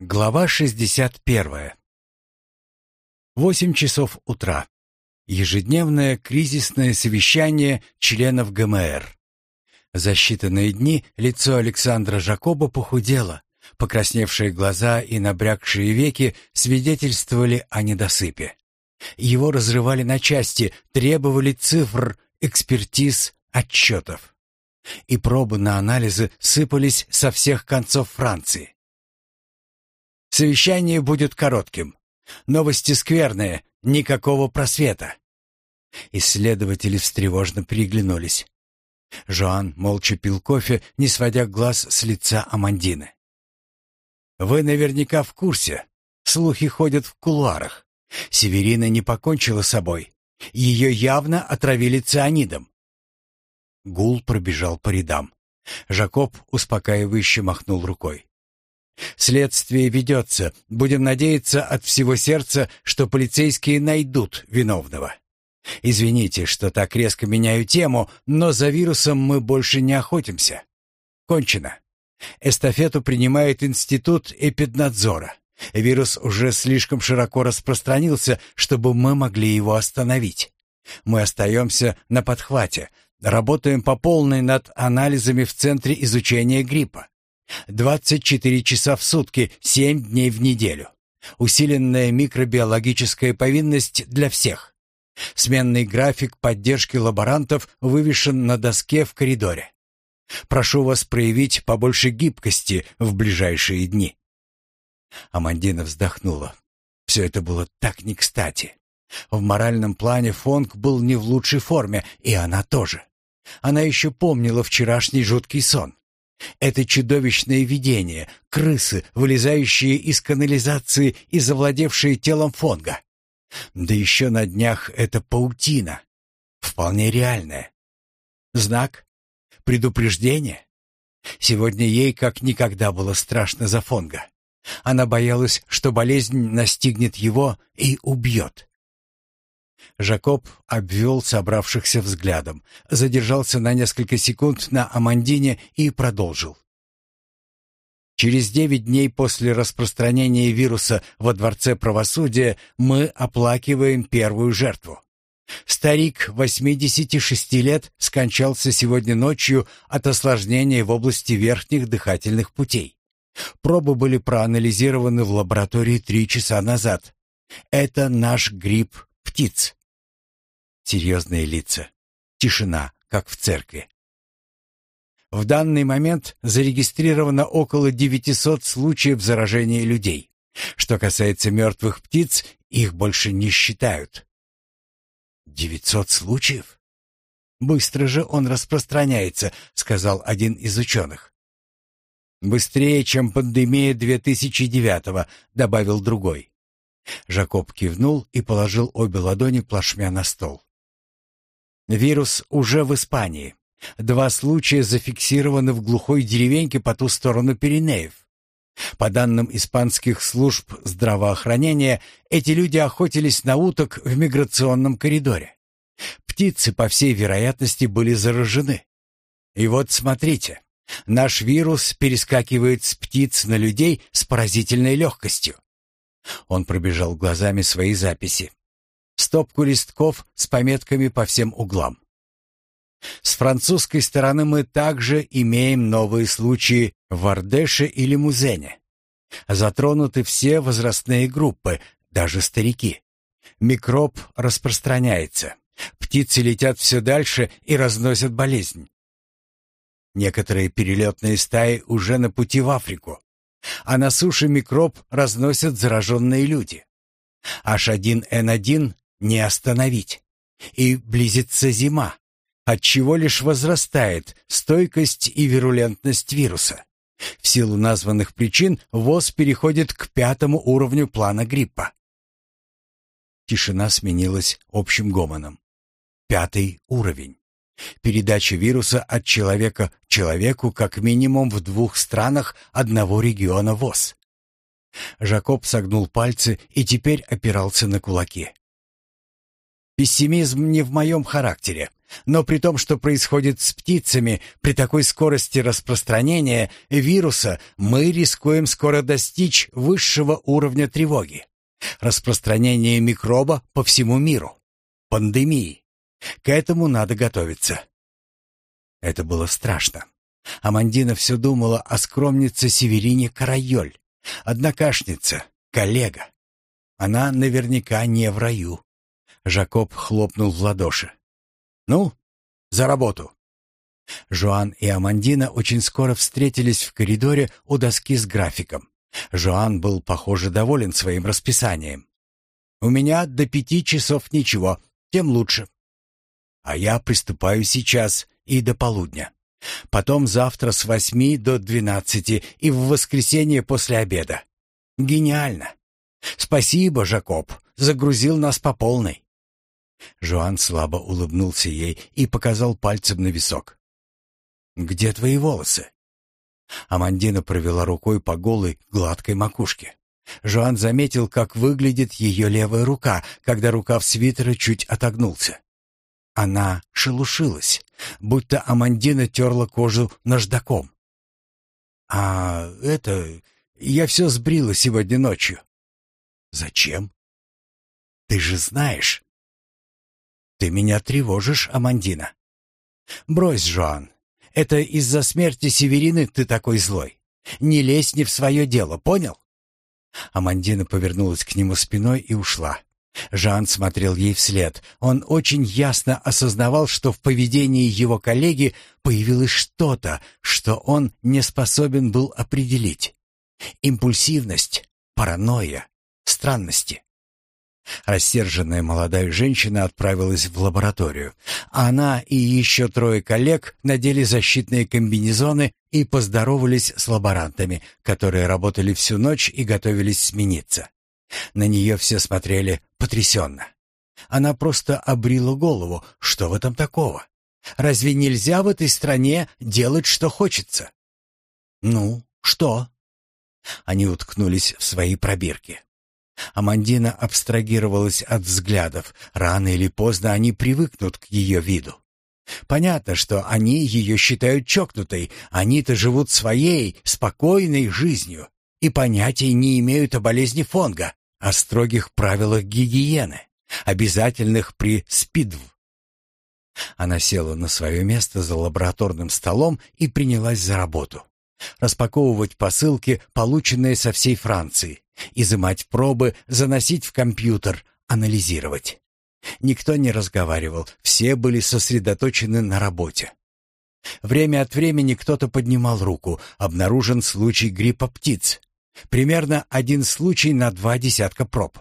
Глава 61. Восемь часов утра. Ежедневное кризисное совещание членов ГМР. За считанные дни лицо Александра Жакоба похудело. Покрасневшие глаза и набрякшие веки свидетельствовали о недосыпе. Его разрывали на части, требовали цифр, экспертиз, отчетов. И пробы на анализы сыпались со всех концов Франции. Совещание будет коротким. Новости скверные, никакого просвета. Исследователи встревожно переглянулись. Жоан молча пил кофе, не сводя глаз с лица Амандины. «Вы наверняка в курсе. Слухи ходят в кулуарах. Северина не покончила собой. Ее явно отравили цианидом». Гул пробежал по рядам. Жакоб успокаивающе махнул рукой. Следствие ведется. Будем надеяться от всего сердца, что полицейские найдут виновного. Извините, что так резко меняю тему, но за вирусом мы больше не охотимся. Кончено. Эстафету принимает Институт эпиднадзора. Вирус уже слишком широко распространился, чтобы мы могли его остановить. Мы остаемся на подхвате, работаем по полной над анализами в Центре изучения гриппа. 24 часа в сутки, 7 дней в неделю. Усиленная микробиологическая повинность для всех. Сменный график поддержки лаборантов вывешен на доске в коридоре. Прошу вас проявить побольше гибкости в ближайшие дни. Амандина вздохнула. Все это было так не кстати. В моральном плане Фонг был не в лучшей форме, и она тоже. Она еще помнила вчерашний жуткий сон. Это чудовищное видение, крысы, вылезающие из канализации и завладевшие телом Фонга. Да еще на днях это паутина. Вполне реальная. Знак? Предупреждение? Сегодня ей как никогда было страшно за Фонга. Она боялась, что болезнь настигнет его и убьет. Жакоб обвел собравшихся взглядом, задержался на несколько секунд на Амандине и продолжил. Через девять дней после распространения вируса во Дворце правосудия мы оплакиваем первую жертву. Старик 86 лет скончался сегодня ночью от осложнения в области верхних дыхательных путей. Пробы были проанализированы в лаборатории три часа назад. Это наш грипп птиц. Серьезные лица. Тишина, как в церкви. В данный момент зарегистрировано около 900 случаев заражения людей. Что касается мертвых птиц, их больше не считают. 900 случаев? Быстро же он распространяется, сказал один из ученых. Быстрее, чем пандемия 2009-го, добавил другой. Жакоб кивнул и положил обе ладони плашмя на стол. Вирус уже в Испании. Два случая зафиксированы в глухой деревеньке по ту сторону Пиренеев. По данным испанских служб здравоохранения, эти люди охотились на уток в миграционном коридоре. Птицы, по всей вероятности, были заражены. И вот смотрите, наш вирус перескакивает с птиц на людей с поразительной легкостью. Он пробежал глазами свои записи. Стопку листков с пометками по всем углам. С французской стороны мы также имеем новые случаи в Ардеше и Лимузене. Затронуты все возрастные группы, даже старики. Микроб распространяется. Птицы летят все дальше и разносят болезнь. Некоторые перелетные стаи уже на пути в Африку а на суше микроб разносят зараженные люди. H1N1 не остановить. И близится зима, отчего лишь возрастает стойкость и вирулентность вируса. В силу названных причин ВОЗ переходит к пятому уровню плана гриппа. Тишина сменилась общим гомоном. Пятый уровень. Передача вируса от человека к человеку как минимум в двух странах одного региона ВОЗ. Жакоб согнул пальцы и теперь опирался на кулаки. Пессимизм не в моем характере, но при том, что происходит с птицами, при такой скорости распространения вируса, мы рискуем скоро достичь высшего уровня тревоги. Распространение микроба по всему миру. Пандемии. К этому надо готовиться. Это было страшно. Амандина все думала о скромнице Северине Карайоль, однокашница, коллега. Она наверняка не в раю. Жакоб хлопнул в ладоши. «Ну, за работу!» Жоан и Амандина очень скоро встретились в коридоре у доски с графиком. Жоан был, похоже, доволен своим расписанием. «У меня до пяти часов ничего, тем лучше. А я приступаю сейчас и до полудня. Потом завтра с восьми до двенадцати и в воскресенье после обеда. Гениально! Спасибо, Жакоб, загрузил нас по полной. Жоан слабо улыбнулся ей и показал пальцем на висок. «Где твои волосы?» Амандина провела рукой по голой, гладкой макушке. Жоан заметил, как выглядит ее левая рука, когда рукав свитера чуть отогнулся. Она шелушилась, будто Амандина терла кожу наждаком. «А это... Я все сбрила сегодня ночью». «Зачем?» «Ты же знаешь». «Ты меня тревожишь, Амандина». «Брось, Жоан. Это из-за смерти Северины ты такой злой. Не лезь не в свое дело, понял?» Амандина повернулась к нему спиной и ушла. Жан смотрел ей вслед. Он очень ясно осознавал, что в поведении его коллеги появилось что-то, что он не способен был определить. Импульсивность, паранойя, странности. Рассерженная молодая женщина отправилась в лабораторию. Она и еще трое коллег надели защитные комбинезоны и поздоровались с лаборантами, которые работали всю ночь и готовились смениться. На нее все смотрели потрясенно. Она просто обрила голову. Что в этом такого? Разве нельзя в этой стране делать, что хочется? Ну, что? Они уткнулись в свои пробирки. Амандина абстрагировалась от взглядов. Рано или поздно они привыкнут к ее виду. Понятно, что они ее считают чокнутой. Они-то живут своей, спокойной жизнью и понятия не имеют о болезни Фонга о строгих правилах гигиены, обязательных при СПИДВ. Она села на свое место за лабораторным столом и принялась за работу. Распаковывать посылки, полученные со всей Франции, изымать пробы, заносить в компьютер, анализировать. Никто не разговаривал, все были сосредоточены на работе. Время от времени кто-то поднимал руку, обнаружен случай гриппа птиц, Примерно один случай на два десятка проб.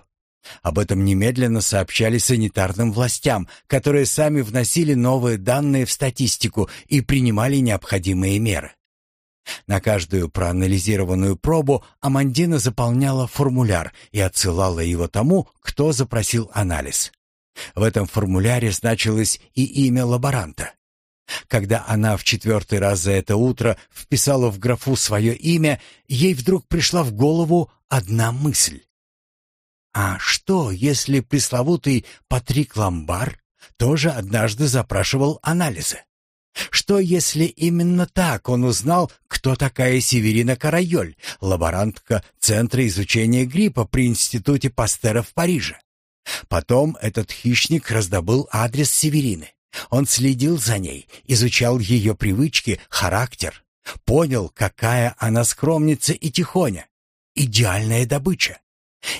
Об этом немедленно сообщали санитарным властям, которые сами вносили новые данные в статистику и принимали необходимые меры. На каждую проанализированную пробу Амандина заполняла формуляр и отсылала его тому, кто запросил анализ. В этом формуляре значилось и имя лаборанта. Когда она в четвертый раз за это утро вписала в графу свое имя, ей вдруг пришла в голову одна мысль. А что, если пресловутый Патрик Ламбар тоже однажды запрашивал анализы? Что, если именно так он узнал, кто такая Северина Карайоль, лаборантка Центра изучения гриппа при Институте Пастера в Париже? Потом этот хищник раздобыл адрес Северины. Он следил за ней, изучал ее привычки, характер, понял, какая она скромница и тихоня. Идеальная добыча.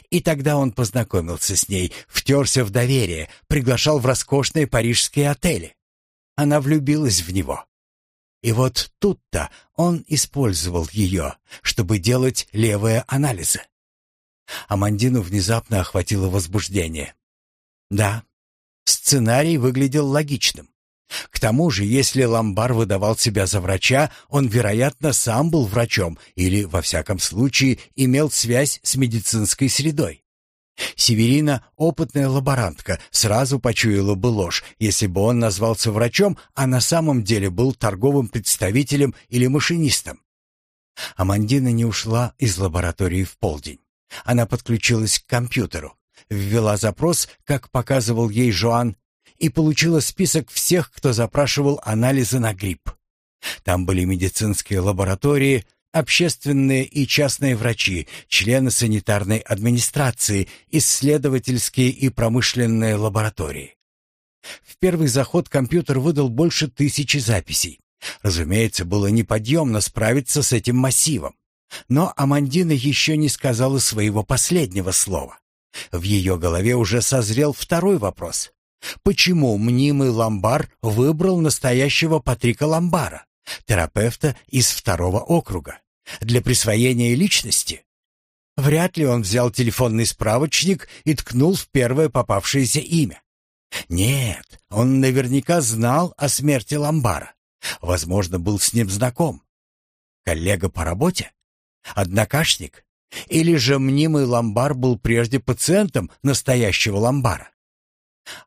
И тогда он познакомился с ней, втерся в доверие, приглашал в роскошные парижские отели. Она влюбилась в него. И вот тут-то он использовал ее, чтобы делать левые анализы. Амандину внезапно охватило возбуждение. Да, Сценарий выглядел логичным. К тому же, если Ламбар выдавал себя за врача, он, вероятно, сам был врачом или, во всяком случае, имел связь с медицинской средой. Северина, опытная лаборантка, сразу почуяла бы ложь, если бы он назвался врачом, а на самом деле был торговым представителем или машинистом. Амандина не ушла из лаборатории в полдень. Она подключилась к компьютеру, ввела запрос, как показывал ей Жоан, и получила список всех, кто запрашивал анализы на грипп. Там были медицинские лаборатории, общественные и частные врачи, члены санитарной администрации, исследовательские и промышленные лаборатории. В первый заход компьютер выдал больше тысячи записей. Разумеется, было неподъемно справиться с этим массивом. Но Амандина еще не сказала своего последнего слова. В ее голове уже созрел второй вопрос. Почему мнимый Ламбар выбрал настоящего Патрика Ламбара, терапевта из второго округа, для присвоения личности? Вряд ли он взял телефонный справочник и ткнул в первое попавшееся имя. Нет, он наверняка знал о смерти Ламбара. Возможно, был с ним знаком. Коллега по работе? Однокашник? Или же мнимый Ламбар был прежде пациентом настоящего Ламбара?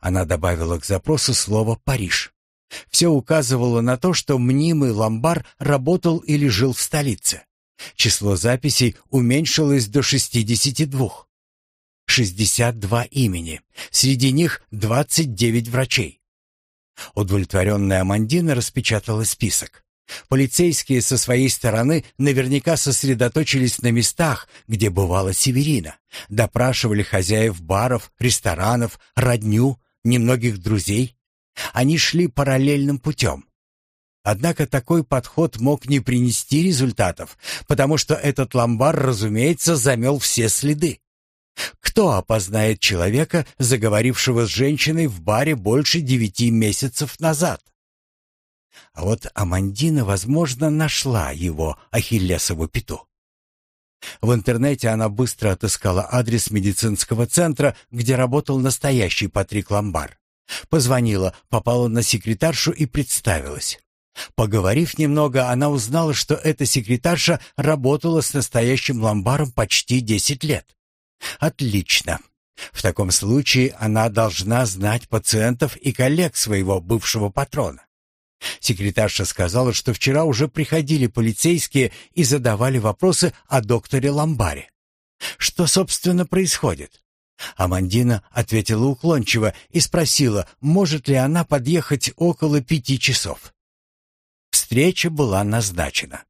Она добавила к запросу слово «Париж». Все указывало на то, что мнимый Ламбар работал или жил в столице. Число записей уменьшилось до 62. 62 имени. Среди них 29 врачей. Удовлетворенная Амандина распечатала список. Полицейские со своей стороны наверняка сосредоточились на местах, где бывала Северина. Допрашивали хозяев баров, ресторанов, родню, немногих друзей. Они шли параллельным путем. Однако такой подход мог не принести результатов, потому что этот ломбар, разумеется, замел все следы. Кто опознает человека, заговорившего с женщиной в баре больше девяти месяцев назад? А вот Амандина, возможно, нашла его Ахиллесову пяту. В интернете она быстро отыскала адрес медицинского центра, где работал настоящий Патрик Ламбар. Позвонила, попала на секретаршу и представилась. Поговорив немного, она узнала, что эта секретарша работала с настоящим Ламбаром почти десять лет. Отлично. В таком случае она должна знать пациентов и коллег своего бывшего патрона. Секретарша сказала, что вчера уже приходили полицейские и задавали вопросы о докторе Ламбаре. Что, собственно, происходит? Амандина ответила уклончиво и спросила, может ли она подъехать около пяти часов. Встреча была назначена.